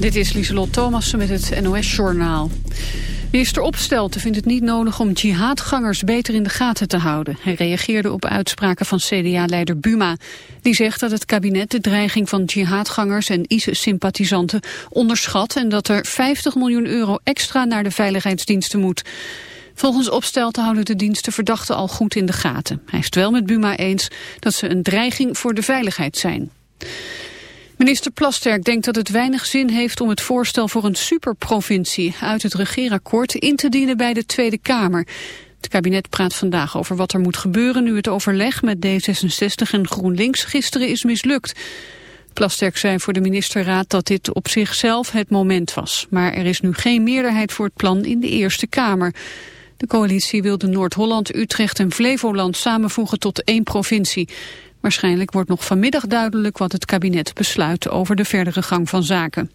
dit is Lieselot Thomassen met het NOS-journaal. Minister Opstelten vindt het niet nodig om jihadgangers beter in de gaten te houden. Hij reageerde op uitspraken van CDA-leider Buma. Die zegt dat het kabinet de dreiging van jihadgangers en ISIS-sympathisanten onderschat... en dat er 50 miljoen euro extra naar de veiligheidsdiensten moet. Volgens Opstelten houden de diensten verdachten al goed in de gaten. Hij is het wel met Buma eens dat ze een dreiging voor de veiligheid zijn. Minister Plasterk denkt dat het weinig zin heeft om het voorstel voor een superprovincie uit het regeerakkoord in te dienen bij de Tweede Kamer. Het kabinet praat vandaag over wat er moet gebeuren nu het overleg met D66 en GroenLinks gisteren is mislukt. Plasterk zei voor de ministerraad dat dit op zichzelf het moment was. Maar er is nu geen meerderheid voor het plan in de Eerste Kamer. De coalitie wilde Noord-Holland, Utrecht en Flevoland samenvoegen tot één provincie. Waarschijnlijk wordt nog vanmiddag duidelijk wat het kabinet besluit over de verdere gang van zaken.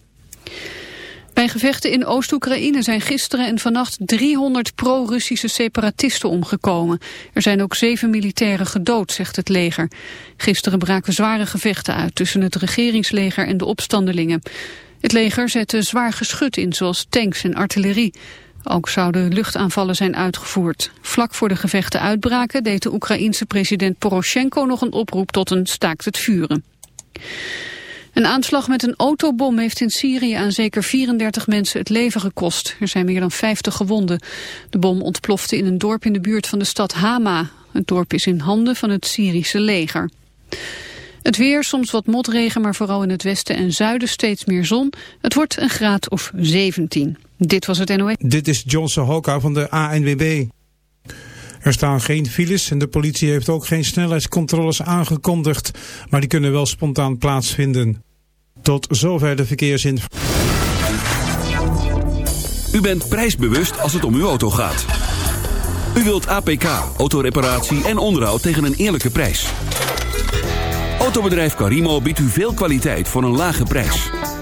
Bij gevechten in Oost-Oekraïne zijn gisteren en vannacht 300 pro-Russische separatisten omgekomen. Er zijn ook zeven militairen gedood, zegt het leger. Gisteren braken zware gevechten uit tussen het regeringsleger en de opstandelingen. Het leger zette zwaar geschut in, zoals tanks en artillerie. Ook zouden luchtaanvallen zijn uitgevoerd. Vlak voor de gevechten uitbraken deed de Oekraïense president Poroshenko nog een oproep tot een staakt het vuren. Een aanslag met een autobom heeft in Syrië aan zeker 34 mensen het leven gekost. Er zijn meer dan 50 gewonden. De bom ontplofte in een dorp in de buurt van de stad Hama. Het dorp is in handen van het Syrische leger. Het weer, soms wat motregen, maar vooral in het westen en zuiden steeds meer zon. Het wordt een graad of 17. Dit was het NOE. Dit is Johnson Hoka van de ANWB. Er staan geen files en de politie heeft ook geen snelheidscontroles aangekondigd, maar die kunnen wel spontaan plaatsvinden. Tot zover de verkeersin. U bent prijsbewust als het om uw auto gaat. U wilt APK, autoreparatie en onderhoud tegen een eerlijke prijs. Autobedrijf Carimo biedt u veel kwaliteit voor een lage prijs.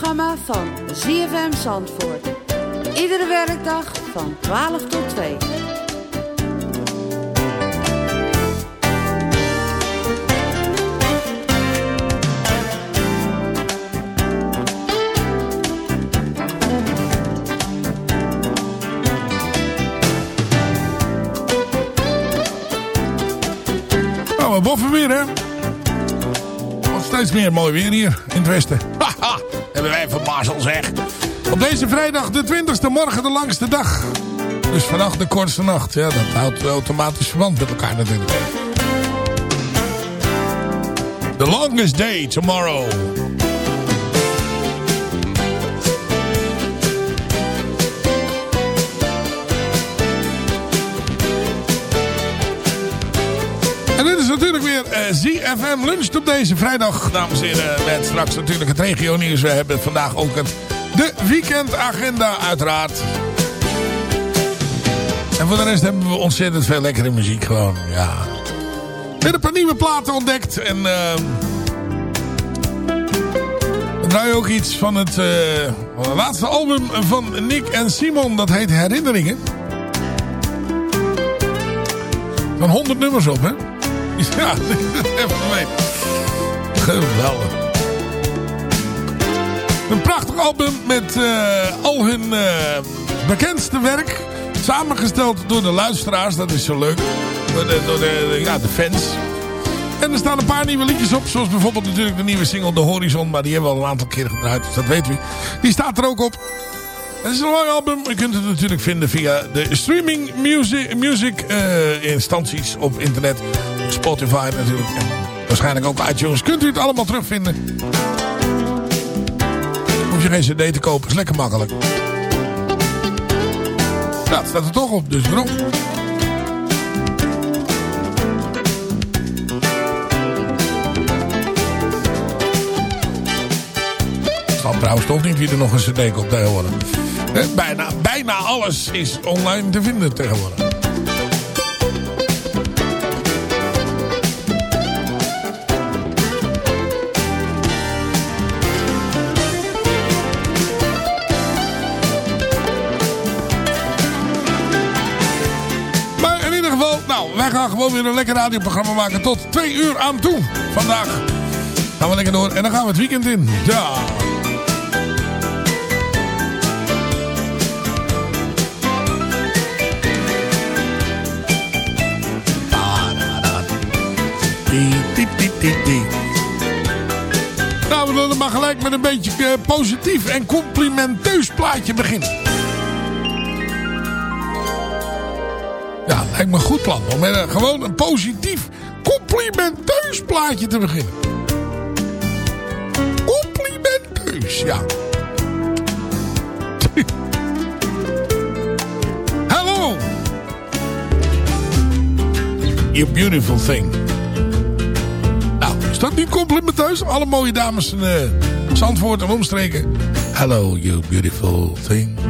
Het lunchprogramma van ZFM Zandvoort. Iedere werkdag van 12 tot 2. Nou, we boffen weer, hè? Wordt steeds meer mooi weer hier in het westen. Hebben wij van Basel zeg. Op deze vrijdag de 20e morgen de langste dag. Dus vannacht de kortste nacht. Ja, dat houdt automatisch verband met elkaar natuurlijk. The longest day tomorrow. Weer uh, ZFM Lunch op deze vrijdag, dames en heren. Met straks natuurlijk het regio nieuws. We hebben vandaag ook het, de weekendagenda uiteraard. En voor de rest hebben we ontzettend veel lekkere muziek gewoon, ja. Weer een paar nieuwe platen ontdekt. En uh, we draaien ook iets van het, uh, van het laatste album van Nick en Simon. Dat heet Herinneringen. Van 100 nummers op, hè? Ja, even mee. Geweldig. Een prachtig album met uh, al hun uh, bekendste werk. Samengesteld door de luisteraars, dat is zo leuk. Door de, door de, ja, de fans. En er staan een paar nieuwe liedjes op. Zoals bijvoorbeeld natuurlijk de nieuwe single De Horizon. Maar die hebben we al een aantal keer gedraaid, dus dat weten we. Die staat er ook op. Het is een mooi album. Je kunt het natuurlijk vinden via de streaming music, music uh, instanties op internet. Spotify natuurlijk. En waarschijnlijk ook iTunes. Kunt u het allemaal terugvinden. Hoef je geen cd te kopen. Is lekker makkelijk. Ja, het staat er toch op. Dus waarom? Trouwens toch niet wie er nog een cd koopt tegenwoordig. Bijna, bijna alles is online te vinden tegenwoordig. Gewoon weer een lekker radioprogramma maken tot twee uur aan toe. Vandaag gaan we lekker door en dan gaan we het weekend in. Ja. Nou, we zullen maar gelijk met een beetje uh, positief en complimenteus plaatje beginnen. Lijkt me een goed plan om met een, gewoon een positief, complimenteus plaatje te beginnen. Complimenteus, ja. Hello. You beautiful thing. Is dat niet complimenteus? Alle mooie dames in uh, Zandvoort en omstreken. Hello, you beautiful thing.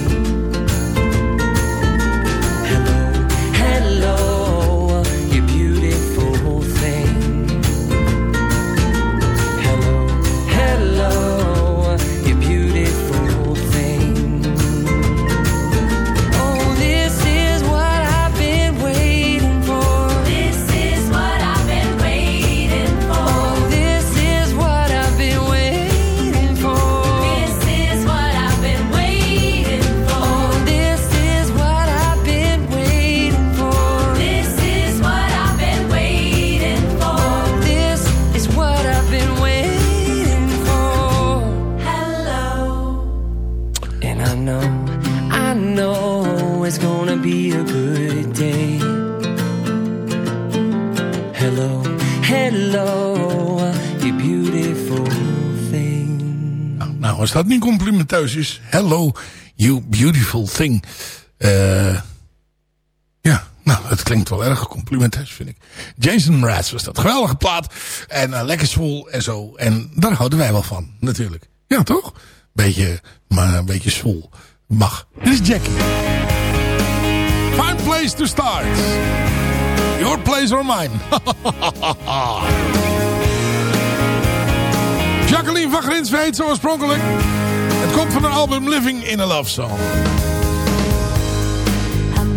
Dat niet complimenteus is. Hello, you beautiful thing. Eh ja, nou, het klinkt wel erg complimenteus, vind ik. Jason Mraz was dat. Geweldige plaat. En eh, lekker zwoel en zo. En daar houden wij wel van, natuurlijk. Ja, toch? Beetje, maar een beetje zwoel. Mag. Dit is Jackie. Fine place to start. Your place or mine. Jacqueline van Grinsven zo oorspronkelijk. Het komt van een album Living in a Love Song. I'm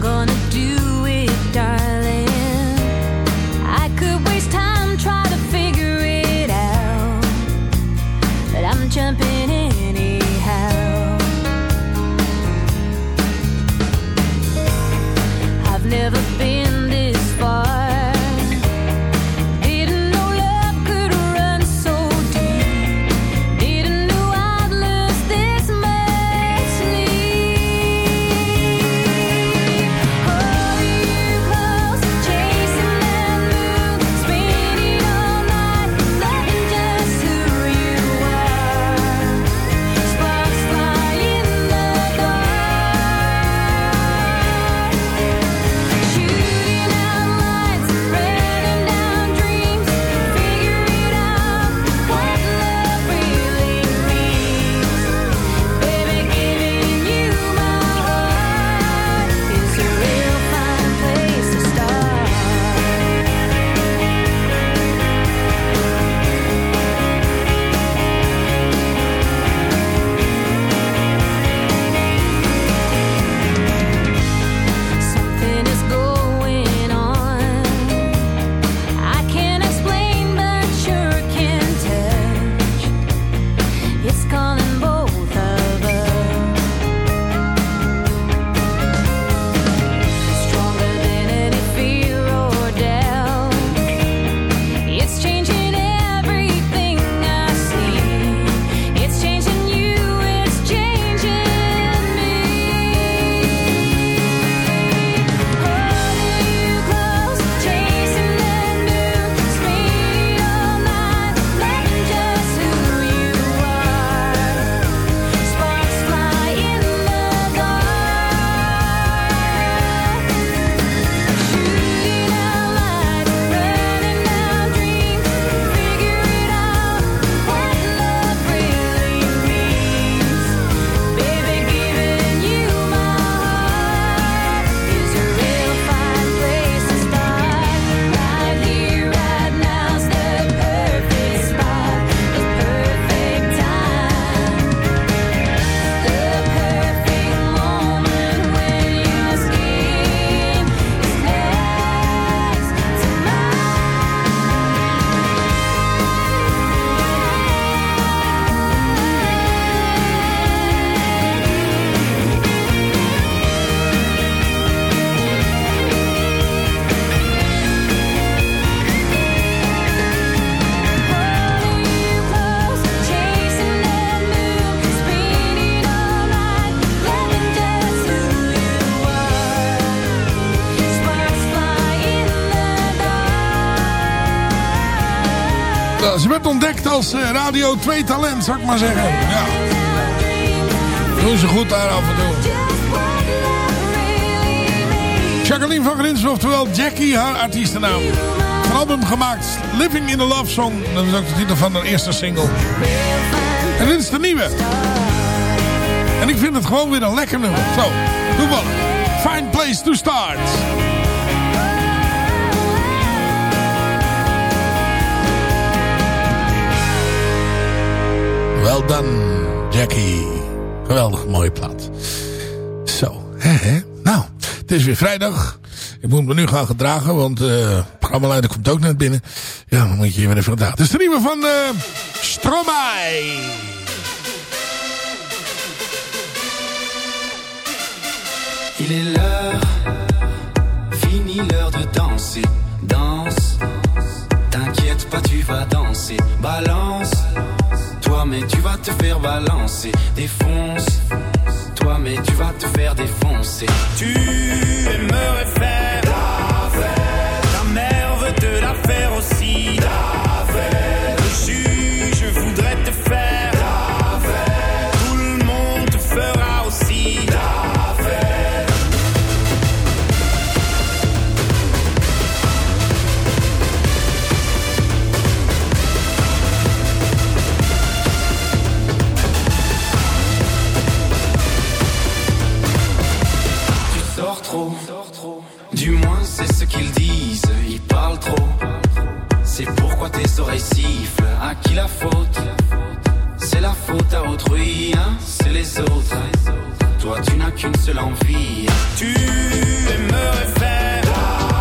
ontdekt als eh, Radio 2 talent, zou ik maar zeggen. Ja. Doen ze goed daar af en toe. Jacqueline van Grinsen, oftewel Jackie, haar artiestennaam. Een album gemaakt, Living in a Love Song. Dat is ook de titel van haar eerste single. En dit is de nieuwe. En ik vind het gewoon weer een lekker nummer. Zo, toevallig. Fine place to start. Well done, Jackie. Geweldig mooie plaat. Zo, hè, hè. Nou, het is weer vrijdag. Ik moet me nu gaan gedragen, want eh uh, programmaleider komt ook net binnen. Ja, dan moet je je weer even gedragen. Het is de nieuwe van uh, Stromae. Il est l'heure, fini l'heure de danser. Danse, t'inquiète pas, tu vas danser. Balance, mais tu vas te faire balancer. Défonce, toi mais tu vas te faire défoncer. Tu aimerais faire qui la faute C'est la faute à autrui, hein, c'est les autres. Toi tu n'as qu'une seule envie. Tu aimerais faire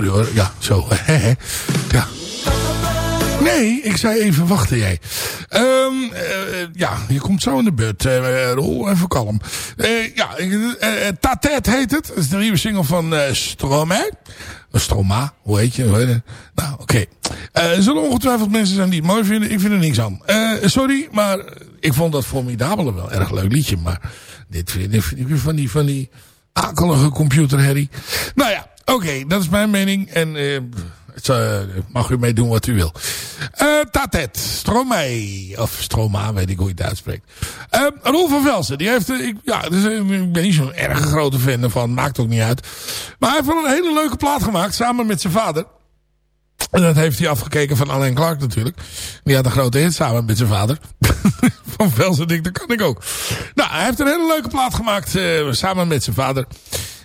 sorry hoor, ja, zo. ja. Nee, ik zei even wachten jij. Eh, ja, je komt zo in de beurt. Eh Roel, even kalm. Eh, ja, Tatet heet het. Dat is de nieuwe single van Stromae. Stroma, hoe heet je? Nou, oké. Er zullen ongetwijfeld mensen zijn die het mooi vinden. Ik vind er niks aan. Sorry, maar ik vond dat Formidabele wel erg leuk liedje. Maar dit vind, ik van die, van die akelige computerherrie. Nou ja, oké, dat is mijn mening. En eh, het, eh, mag u mee doen wat u wil. Eh Tatet, Stromae, of Stroma, weet ik hoe je het uitspreekt. Roel van Velsen, die heeft, ik, ja, dus, ik ben niet zo'n erg grote fan ervan, maakt ook niet uit. Maar hij heeft wel een hele leuke plaat gemaakt, samen met zijn vader. En dat heeft hij afgekeken van Alain Clark natuurlijk. Die had een grote hit samen met zijn vader. van Velsen, denk dat kan ik ook. Nou, hij heeft een hele leuke plaat gemaakt samen met zijn vader.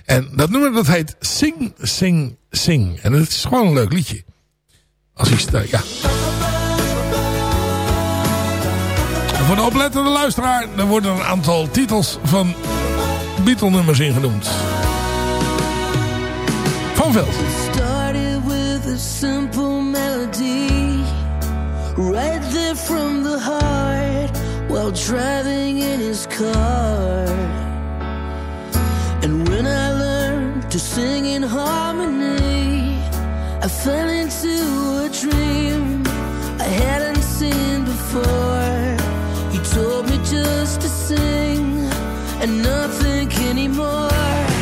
En dat nummer dat heet Sing, Sing, Sing. En het is gewoon een leuk liedje. Als ik sta, ja. En voor de oplettende luisteraar, er worden een aantal titels van Beatle nummers ingenoemd. Van Veld. started with a simple melody. Right there from the heart. While driving in his car. to sing in harmony. I fell into a dream I hadn't seen before. You told me just to sing and not think anymore.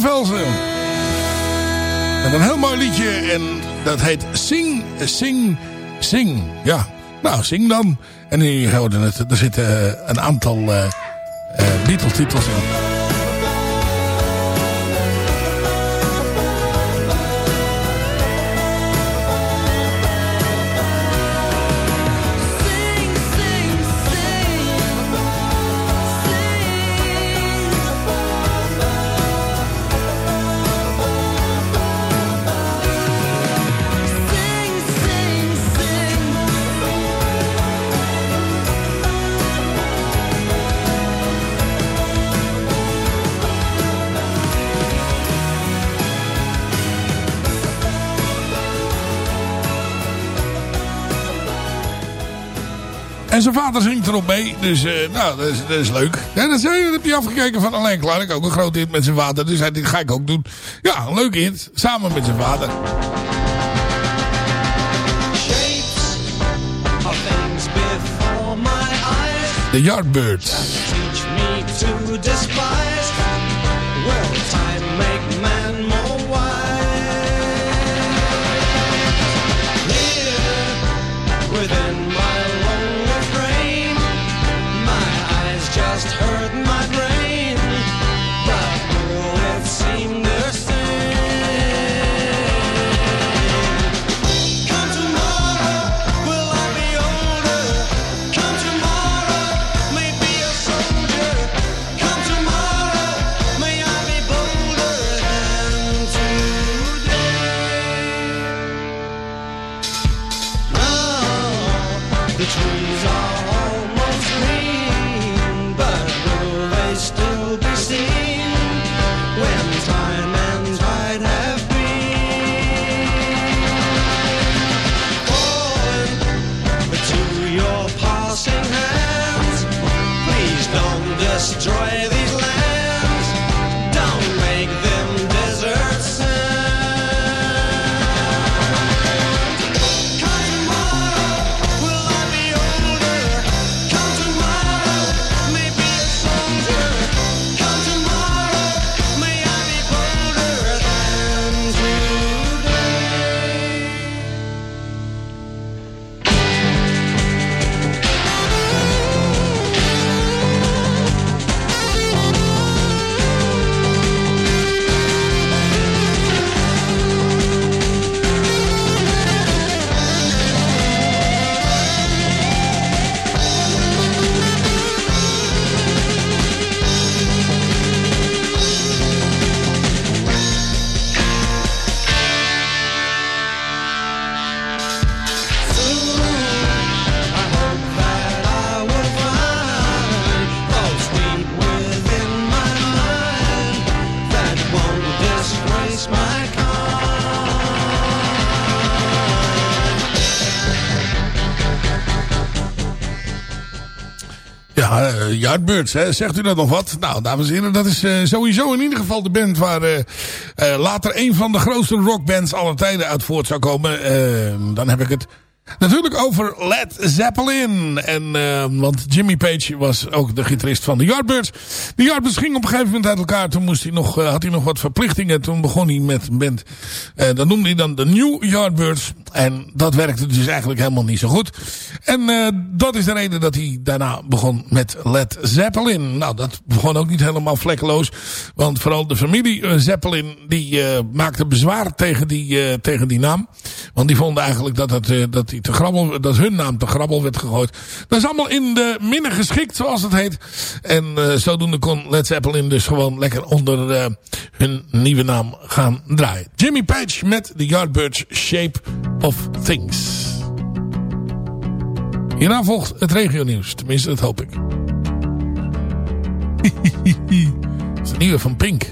van Met een heel mooi liedje en dat heet Sing, Sing, Sing. Ja, nou zing dan. En nu houden het, er zitten eh, een aantal eh, eh, Beatles-titels in. erop mee. Dus eh, nou, dat is, dat is leuk. Ja, dat, dat heb je afgekeken van Alain ik Ook een groot hit met zijn vader. Dus hij, dit ga ik ook doen. Ja, een leuk hit. Samen met zijn vader. De Yardbirds. Yardbirds, hè? zegt u dat nog wat? Nou, dames en heren, dat is eh, sowieso in ieder geval de band waar eh, eh, later een van de grootste rockbands aller tijden uit voort zou komen. Dan heb ik het natuurlijk over Led Zeppelin. En, eh, want Jimmy Page was ook de gitarist van de Yardbirds. De Yardbirds ging op een gegeven moment uit elkaar. Toen moest hij nog, eh, had hij nog wat verplichtingen. Toen begon hij met een band. Eh, dat noemde hij dan de New Yardbirds. En dat werkte dus eigenlijk helemaal niet zo goed. En eh, dat is de reden dat hij daarna begon met Led Zeppelin. Nou, dat begon ook niet helemaal vlekkeloos. Want vooral de familie Zeppelin, die maakte bezwaar tegen die, tegen die naam. Want die vonden eigenlijk dat, het, eh, dat, die te grabbel, dat hun naam te grabbel werd gegooid. Dat is allemaal in de minnen geschikt, zoals het heet. En eh, zodoende kon Led Zeppelin dus gewoon lekker onder eh, hun nieuwe naam gaan draaien. Jimmy Page met The Yardbirds Shape of Things. Hierna volgt het regionieuws. Tenminste, dat hoop ik. dat is een nieuwe van Pink.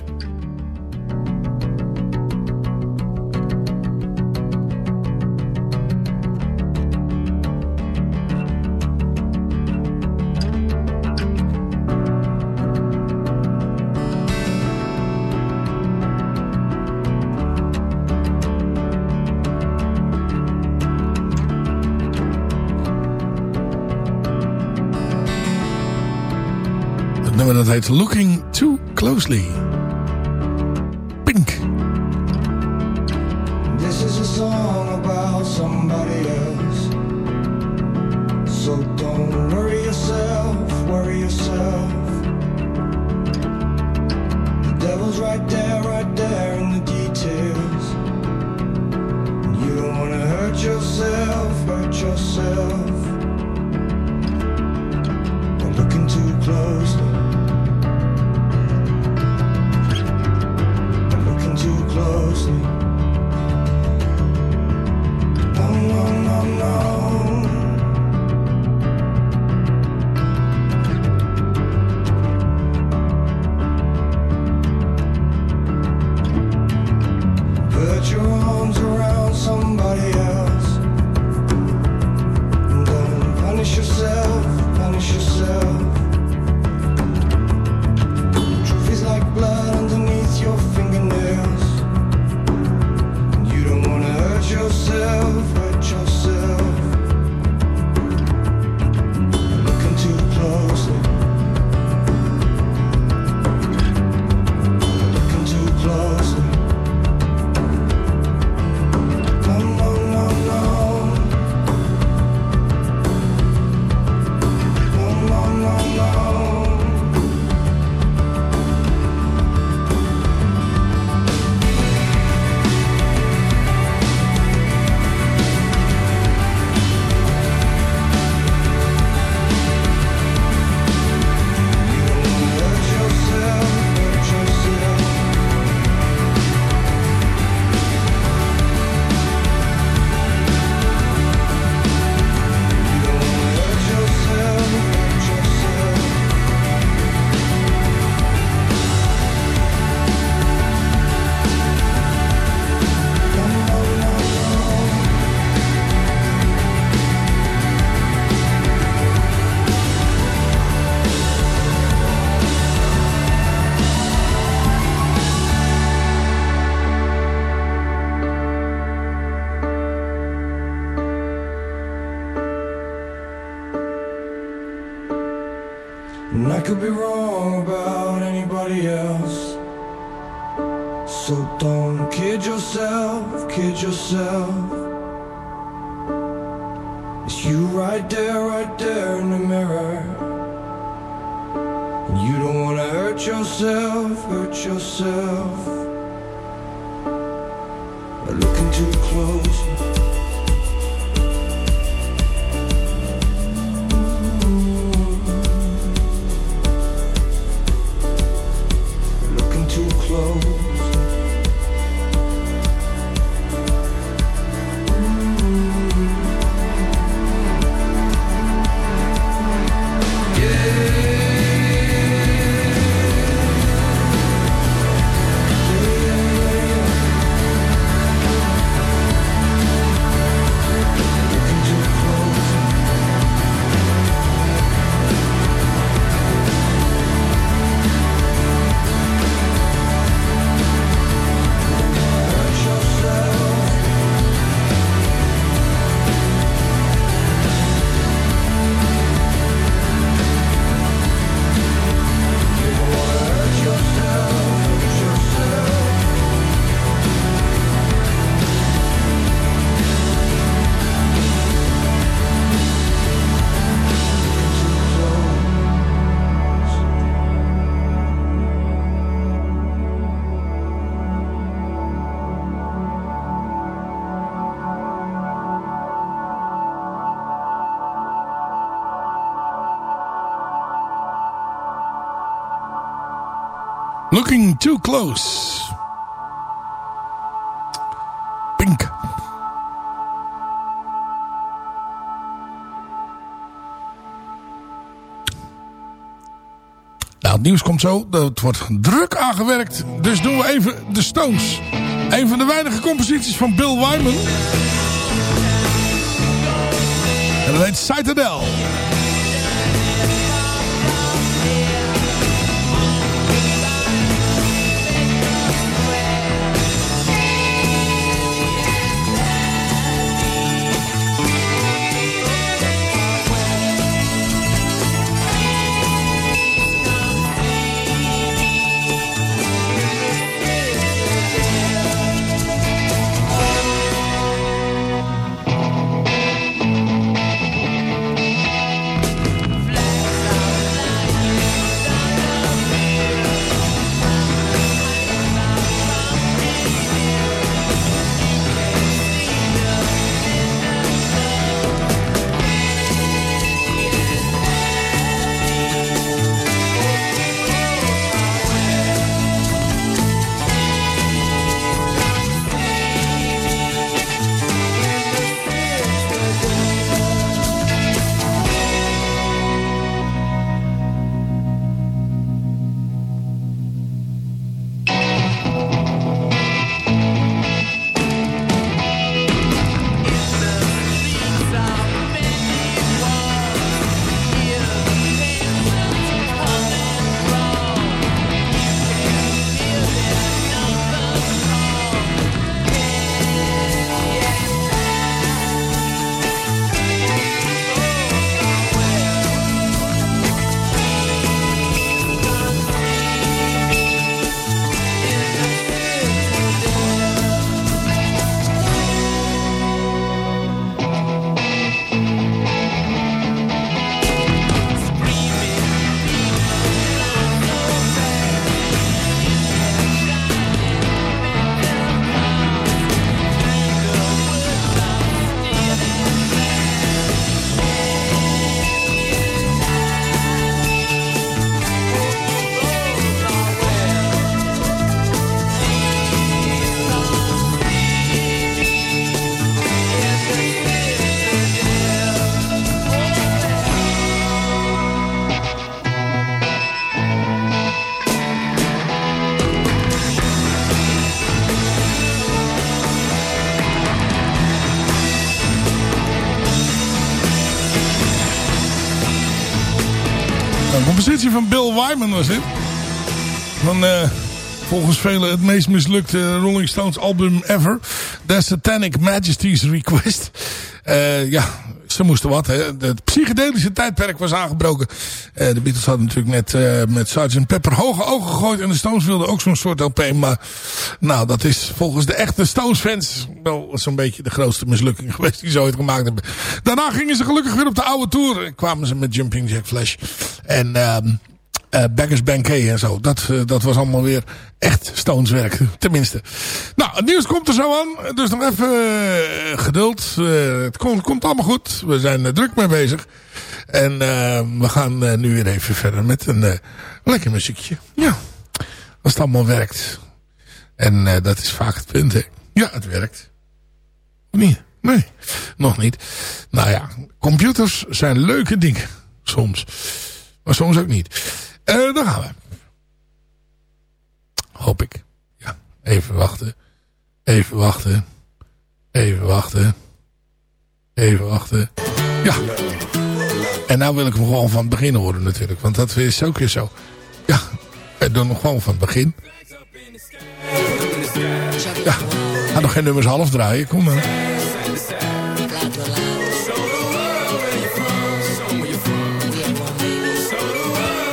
Nummer dat heet Looking Too Closely. Pink. This is a song about somebody else. So don't worry yourself, worry yourself. The devil's right there, right there in the details. You don't wanna hurt yourself, hurt yourself. Looking too closely. Closely. No, no, no, no. Looking too close. Pink. Nou, het nieuws komt zo. Het wordt druk aangewerkt. Dus doen we even de Stones. Een van de weinige composities van Bill Wyman. En dat heet Citadel. Wyman was dit. Van eh, volgens velen het meest mislukte Rolling Stones album ever. The Satanic Majesty's Request. Eh, ja, ze moesten wat. Hè. Het psychedelische tijdperk was aangebroken. Eh, de Beatles hadden natuurlijk net met Sgt. Pepper hoge ogen gegooid. En de Stones wilden ook zo'n soort LP. Maar nou, dat is volgens de echte Stones fans wel zo'n beetje de grootste mislukking geweest die ze ooit gemaakt hebben. Daarna gingen ze gelukkig weer op de oude tour. En kwamen ze met Jumping Jack Flash. En... ehm eh Beggars en zo. Dat, eh, dat was allemaal weer echt Stones werk. Tenminste. Nou, het nieuws komt er zo aan. Dus nog even eh, geduld. Het komt, komt allemaal goed. We zijn er druk mee bezig. En we gaan nu weer even verder met een lekker muziekje. Ja. Als het allemaal werkt. En dat is vaak het punt, hè. Ja, het werkt. Nee, nee, nog niet. Nou ja, computers zijn leuke dingen. Soms. Maar soms ook niet. Eh daar gaan we. Hoop ik. Ja, even wachten. Even wachten. Even wachten. Even wachten. Ja. En nou wil ik hem gewoon van het begin horen natuurlijk. Want dat is ook weer zo. Ja, we doen hem gewoon van het begin. Ja, ga nog geen nummers half draaien. Kom maar.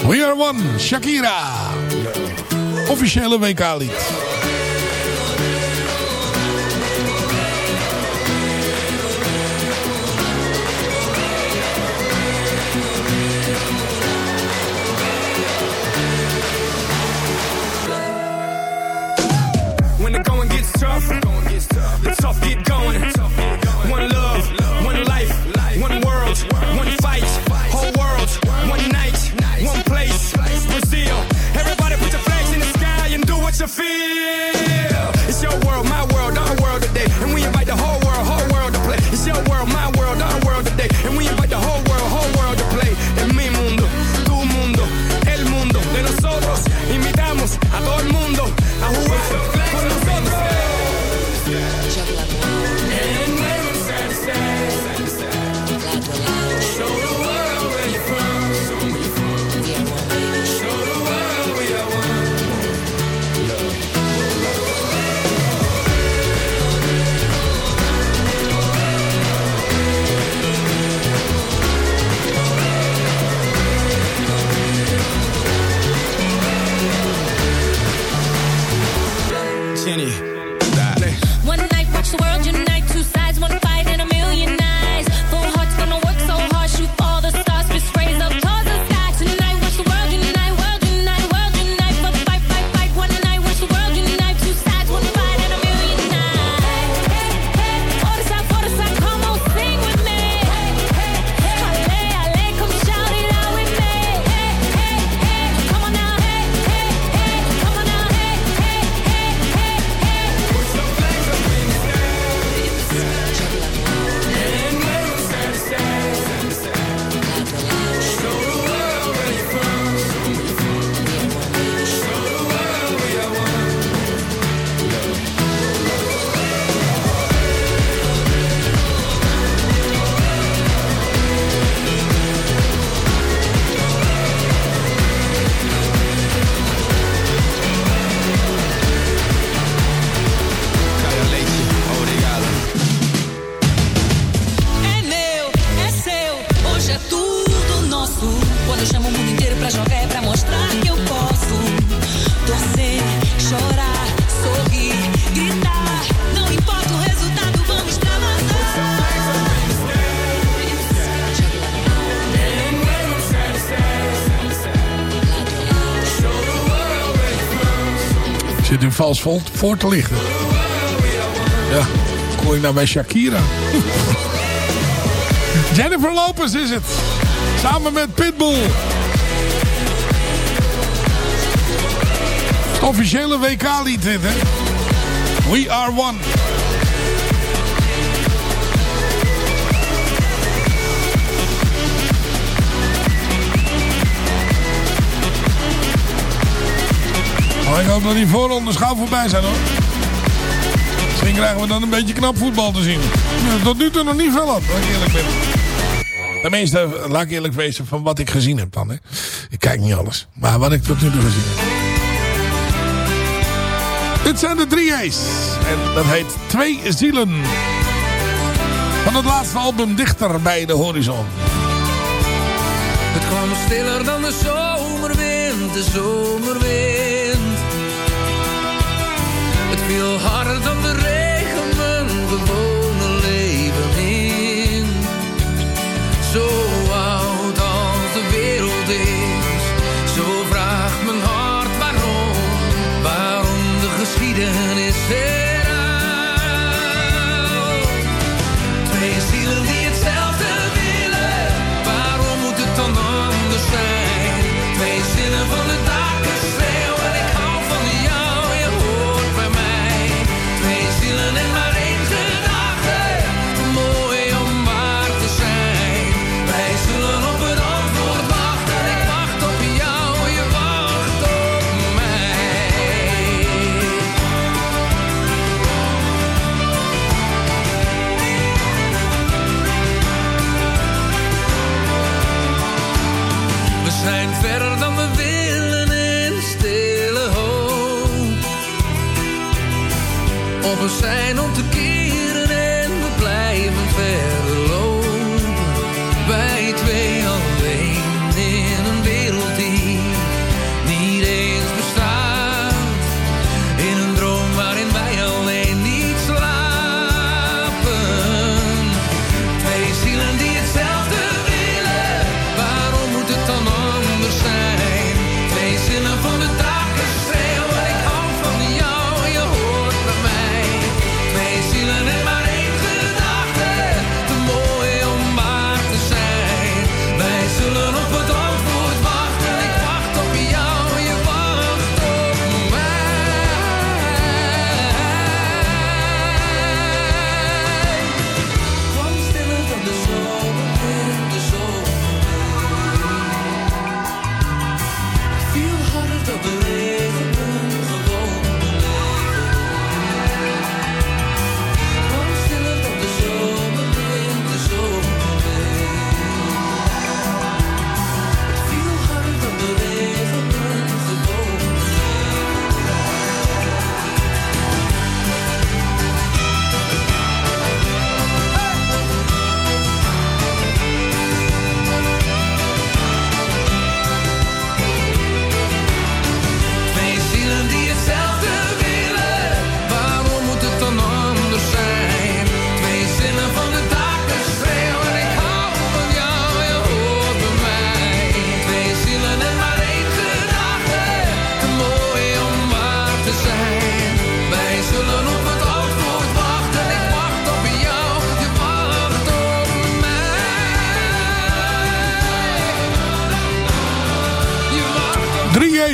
We are one, Shakira. Officiële WK-lied. When the going gets tough, the tough get going. And do what you feel. Vals vol voor te lichten. Ja, kom ik nou bij Shakira. Jennifer Lopez is het. Samen met Pitbull. Officiële WK-lied dit, hè. We are one. Maar ik hoop dat die voorrondes gauw voorbij zijn hoor. Misschien krijgen we dan een beetje knap voetbal te zien. Tot nu toe nog niet veel aan, als ik eerlijk ben. Tenminste, laat ik eerlijk wezen van wat ik gezien heb dan. Hè. Ik kijk niet alles. Maar wat ik tot nu toe gezien heb. Dit zijn de drie A's. En dat heet Twee Zielen. Van het laatste album Dichter bij de Horizon. Het kwam stiller dan de zomerwind, de zomerwind. Viel harder dan de regen, mijn gewone leven in. Zo oud als de wereld is, zo vraagt mijn hart waarom, waarom de geschiedenis herhaalt.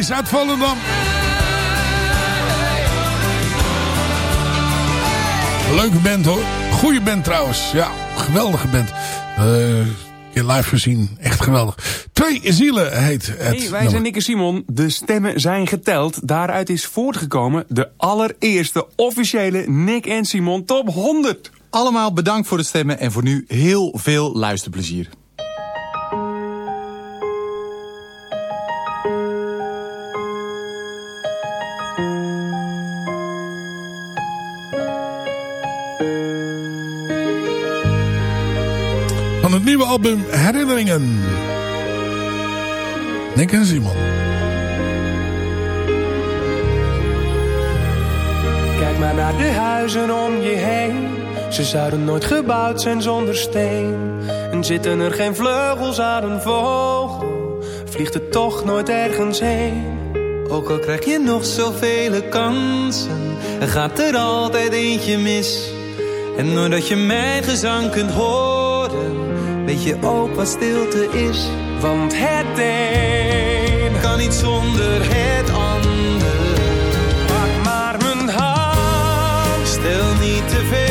Op 3 J's uit Volendam. Leuke band hoor. Goeie band trouwens. Ja, geweldige band. Eh keer live gezien. Echt geweldig. Twee zielen heet het. Hey, wij nummer. zijn Nick en Simon. De stemmen zijn geteld. Daaruit is voortgekomen de allereerste officiële Nick en Simon Top 100. Allemaal bedankt voor de stemmen en voor nu heel veel luisterplezier. Album Herinneringen. Nick en Simon. Kijk maar naar de huizen om je heen. Ze zouden nooit gebouwd zijn zonder steen. En zitten er geen vleugels aan een vogel, vliegt het toch nooit ergens heen. Ook al krijg je nog zoveel kansen, er gaat er altijd eentje mis. En doordat je mijn gezang kunt horen, weet je ook wat stilte is. Want het een kan niet zonder het ander. Pak maar mijn hand, Stel niet te veel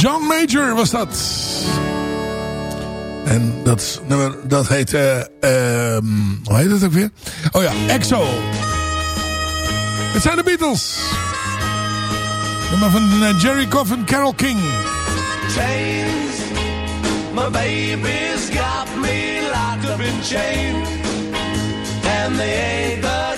John Major was dat. En dat nummer, dat heet... ehm, hoe heet het ook weer? Oh ja, EXO. Het zijn de Beatles. Nummer van eh, Jerry Coffin, Carol King. chains. My baby's got me locked up in chains. And they ain't the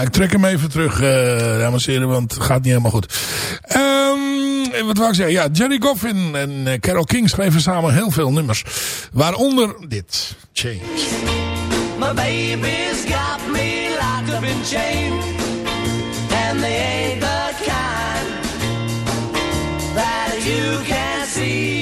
Ik trek hem even terug, eh dames en want het gaat niet helemaal goed. Ehm, wat wou ik zeggen? Ja, Jerry Coffin en eh, Carol King schreven samen heel veel nummers. Waaronder dit. Change. My baby's got me locked up in chains. And they ain't the kind that you can see.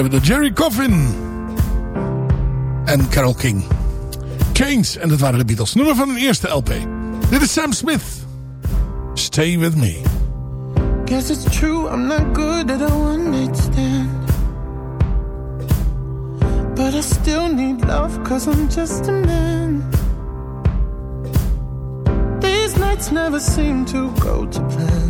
Geschreven door Jerry Coffin. En Carol King. Chains. En dat waren de Beatles. Nummer van hun eerste LP. Dit is Sam Smith. Stay with me. Guess it's true, I'm not good at a one night stand. But I still need love, cause I'm just a man. These nights never seem to go to plan.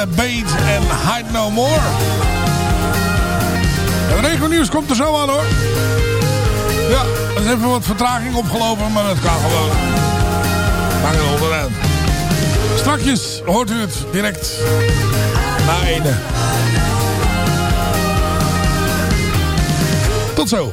Eh, Bates en Hide No More. Het regennieuws komt er zo aan hoor. Ja, er is even wat vertraging opgelopen, maar het kan gewoon. Lang. Strakjes hoort u het direct na ene. Tot zo.